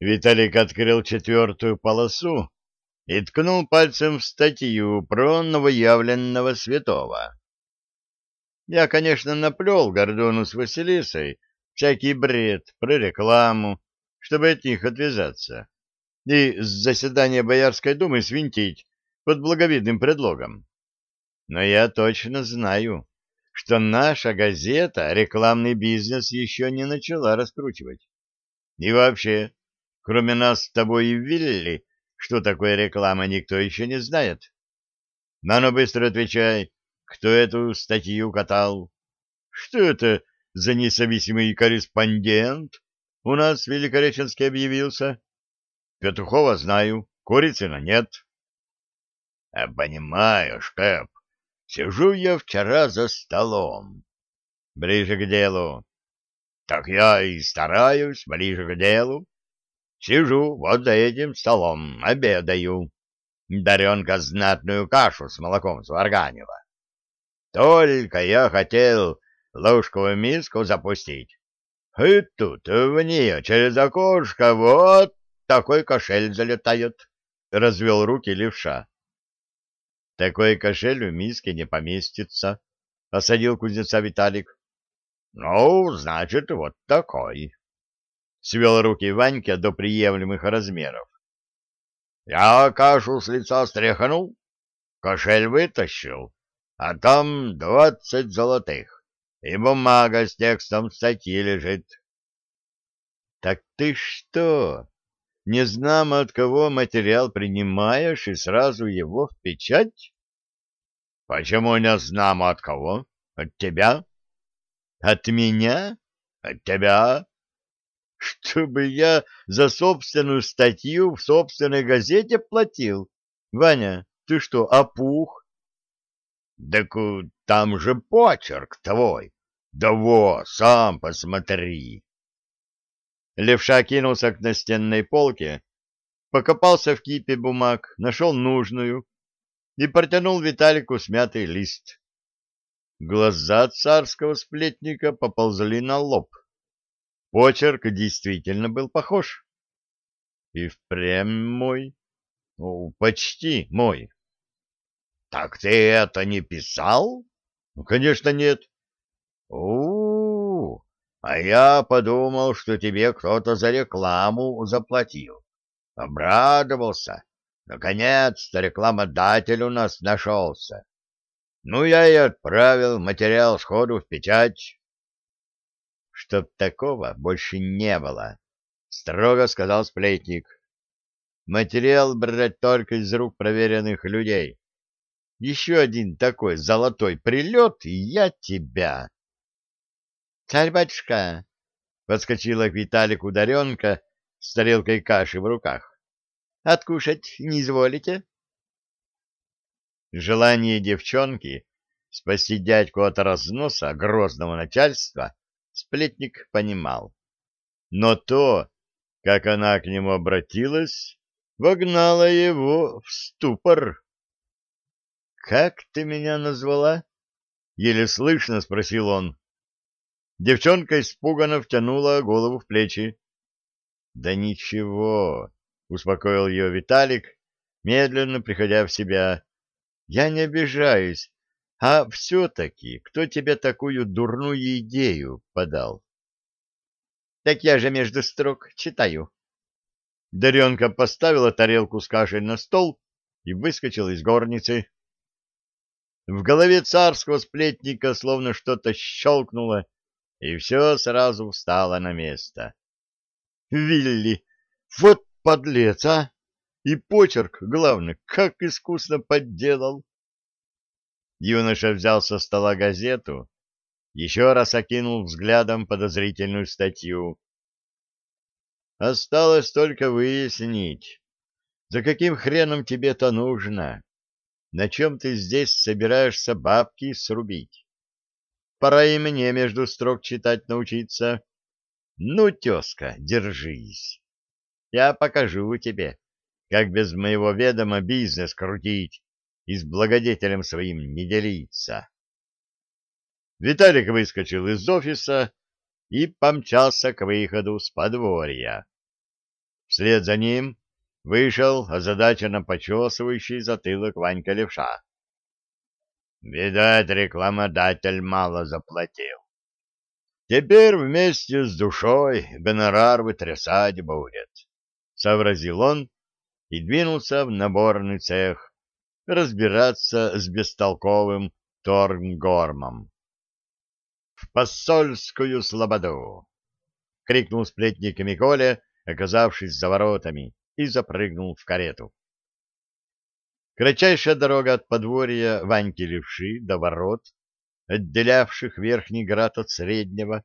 Виталик открыл четвертую полосу и ткнул пальцем в статью про новоявленного святого. Я, конечно, наплел Гордону с Василисой всякий бред про рекламу, чтобы от них отвязаться, и с заседания Боярской думы свинтить под благовидным предлогом. Но я точно знаю, что наша газета рекламный бизнес еще не начала раскручивать. И вообще, Кроме нас с тобой и Вилли, что такое реклама, никто еще не знает. Но ну быстро отвечай, кто эту статью катал? Что это за независимый корреспондент у нас в Великореченске объявился? Петухова знаю, Курицына нет. Понимаешь, Кэп, сижу я вчера за столом. Ближе к делу. Так я и стараюсь ближе к делу. Сижу вот за этим столом, обедаю. Даренка знатную кашу с молоком сварганила. Только я хотел ложку в миску запустить. И тут в нее через окошко вот такой кошель залетает. Развел руки левша. Такой кошель в миске не поместится, — осадил кузнеца Виталик. — Ну, значит, вот такой свел руки Ванька до приемлемых размеров. Я кашу с лица стряхнул, кошель вытащил, а там двадцать золотых, и бумага с текстом статьи лежит. — Так ты что, не знамо от кого материал принимаешь и сразу его в печать? — Почему не знамо от кого? От тебя? — От меня? — От тебя чтобы я за собственную статью в собственной газете платил. Ваня, ты что, опух? Так там же почерк твой. Да во, сам посмотри. Левша кинулся к настенной полке, покопался в кипе бумаг, нашел нужную и протянул Виталику смятый лист. Глаза царского сплетника поползли на лоб. Почерк действительно был похож. И впрямь мой. Ну, почти мой. — Так ты это не писал? — Ну, конечно, нет. У, -у, у а я подумал, что тебе кто-то за рекламу заплатил. Обрадовался. Наконец-то рекламодатель у нас нашелся. Ну, я и отправил материал сходу в печать чтоб такого больше не было, — строго сказал сплетник. Материал брать только из рук проверенных людей. Еще один такой золотой прилет, и я тебя. — Царь-батюшка! — подскочила к Виталику Даренка с тарелкой каши в руках. — Откушать не изволите? Желание девчонки спасти дядьку от разноса грозного начальства сплетник понимал. Но то, как она к нему обратилась, вогнало его в ступор. — Как ты меня назвала? — еле слышно спросил он. Девчонка испуганно втянула голову в плечи. — Да ничего, — успокоил ее Виталик, медленно приходя в себя. — Я не обижаюсь. А все-таки, кто тебе такую дурную идею подал? Так я же между строк читаю. Даренка поставила тарелку с кашей на стол и выскочила из горницы. В голове царского сплетника словно что-то щелкнуло, и все сразу встало на место. Вилли, вот подлец, а! И почерк, главное, как искусно подделал. Юноша взял со стола газету, еще раз окинул взглядом подозрительную статью. Осталось только выяснить, за каким хреном тебе это нужно, на чем ты здесь собираешься бабки срубить. Пора и мне между строк читать научиться. Ну, тезка, держись. Я покажу тебе, как без моего ведома бизнес крутить и с благодетелем своим не делиться. Виталик выскочил из офиса и помчался к выходу с подворья. Вслед за ним вышел озадаченно почесывающий затылок Ванька Левша. Видать, рекламодатель мало заплатил. Теперь вместе с душой гонорар вытрясать будет, — сообразил он и двинулся в наборный цех разбираться с бестолковым Торнгормом. — В посольскую слободу! — крикнул сплетник Миколя, оказавшись за воротами, и запрыгнул в карету. Кратчайшая дорога от подворья Ваньки-Левши до ворот, отделявших Верхний Град от Среднего,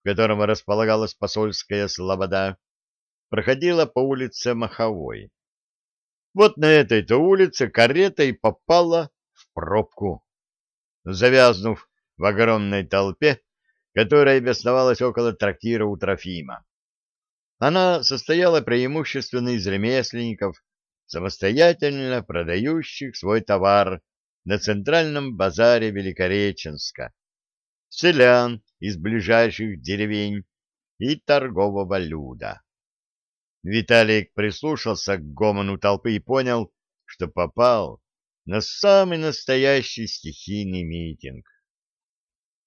в котором располагалась посольская слобода, проходила по улице Маховой. Вот на этой-то улице карета и попала в пробку. Завязнув в огромной толпе, которая бесновалась около трактира у Трофима. Она состояла преимущественно из ремесленников, самостоятельно продающих свой товар на центральном базаре Великореченска, селян из ближайших деревень и торгового люда. Виталик прислушался к гомону толпы и понял, что попал на самый настоящий стихийный митинг.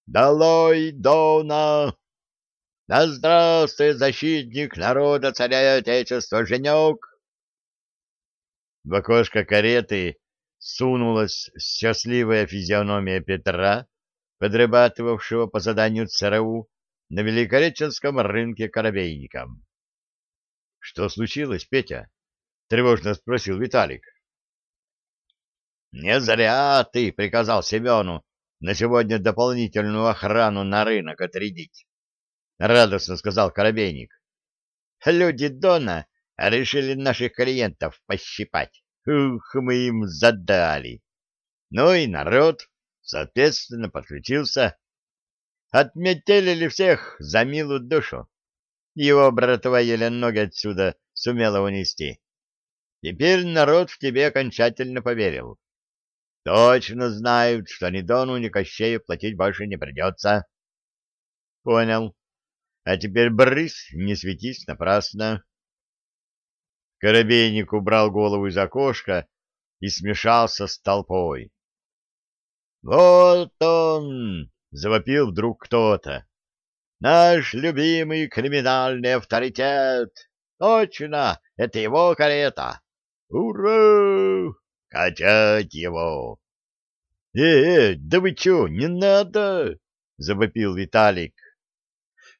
«Долой Дона! Да здравствует защитник народа царя и отечества Женек!» В окошко кареты сунулась счастливая физиономия Петра, подрабатывавшего по заданию ЦРУ на Великореченском рынке коробейником. — Что случилось, Петя? — тревожно спросил Виталик. — Не зря ты приказал Семену на сегодня дополнительную охрану на рынок отрядить, — радостно сказал коробейник. — Люди Дона решили наших клиентов пощипать. Ух, мы им задали. Ну и народ, соответственно, подключился. Отметелили всех за милую душу. Его братва еле ноги отсюда сумела унести. Теперь народ в тебе окончательно поверил. Точно знают, что ни Дону, ни Кощею платить больше не придется. Понял. А теперь брысь, не светись напрасно. Коробейник убрал голову из окошка и смешался с толпой. «Вот он!» — завопил вдруг кто-то. «Наш любимый криминальный авторитет! Точно, это его карета! Ура! Качать его!» «Э, э, да вы чё, не надо!» — завопил Виталик.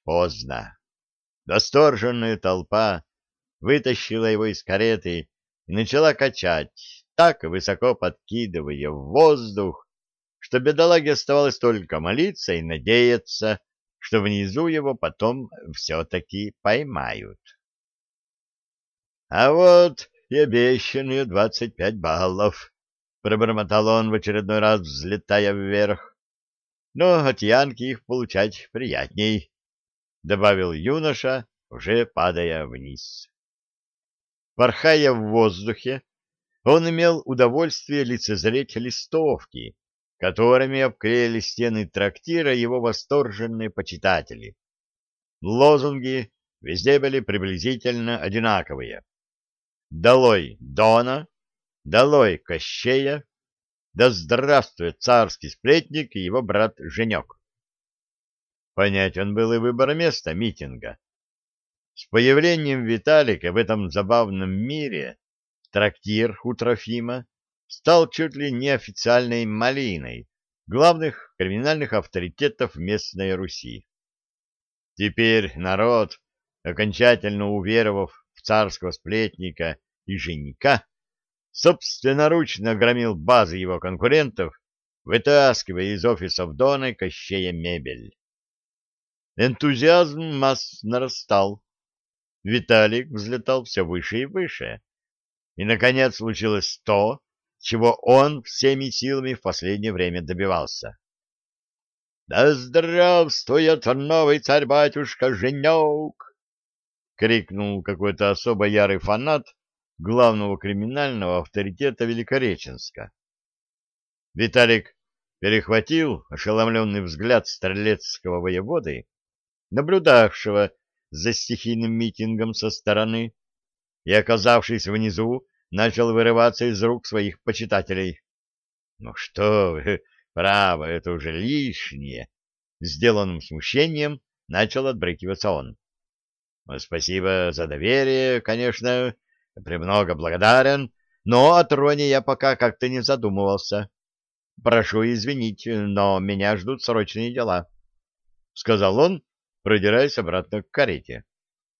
Поздно. Восторженная толпа вытащила его из кареты и начала качать, так высоко подкидывая в воздух, что бедолаге оставалось только молиться и надеяться, что внизу его потом все-таки поймают. — А вот и обещанные двадцать пять баллов, — пробормотал он в очередной раз, взлетая вверх. — Но от Янки их получать приятней, — добавил юноша, уже падая вниз. Порхая в воздухе, он имел удовольствие лицезреть листовки, которыми обклеили стены трактира его восторженные почитатели. Лозунги везде были приблизительно одинаковые. «Долой Дона! Долой Кощея! Да здравствует царский сплетник и его брат Женек!» Понятен был и выбор места митинга. С появлением Виталика в этом забавном мире трактир у Трофима стал чуть ли не официальной малиной главных криминальных авторитетов местной Руси. Теперь народ, окончательно уверовав в царского сплетника и женика, собственноручно громил базы его конкурентов, вытаскивая из офисов Дона Кощея мебель. Энтузиазм масс нарастал. Виталик взлетал все выше и выше. И, наконец, случилось то, чего он всеми силами в последнее время добивался. «Да здравствует новый царь-батюшка Женек!» — крикнул какой-то особо ярый фанат главного криминального авторитета Великореченска. Виталик перехватил ошеломленный взгляд стрелецкого воеводы, наблюдавшего за стихийным митингом со стороны и, оказавшись внизу, начал вырываться из рук своих почитателей. — Ну что вы, право, это уже лишнее! — сделанным смущением начал отбрыкиваться он. — Спасибо за доверие, конечно, премного благодарен, но о троне я пока как-то не задумывался. Прошу извинить, но меня ждут срочные дела, — сказал он, продираясь обратно к карете.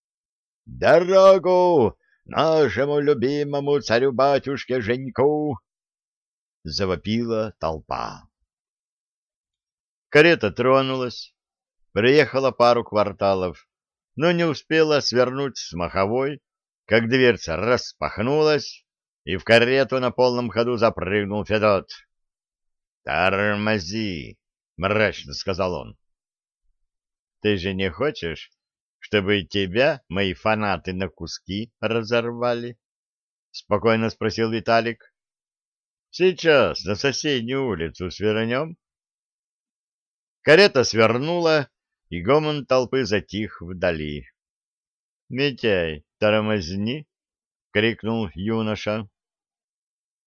— Дорогу нашему любимому царю-батюшке Женьку! — завопила толпа. Карета тронулась, проехала пару кварталов, но не успела свернуть с маховой, как дверца распахнулась, и в карету на полном ходу запрыгнул Федот. «Тормози!» — мрачно сказал он. «Ты же не хочешь, чтобы тебя мои фанаты на куски разорвали?» — спокойно спросил Виталик. «Сейчас на соседнюю улицу свернем». Карета свернула, и гомон толпы затих вдали. — Митяй, тормозни! — крикнул юноша.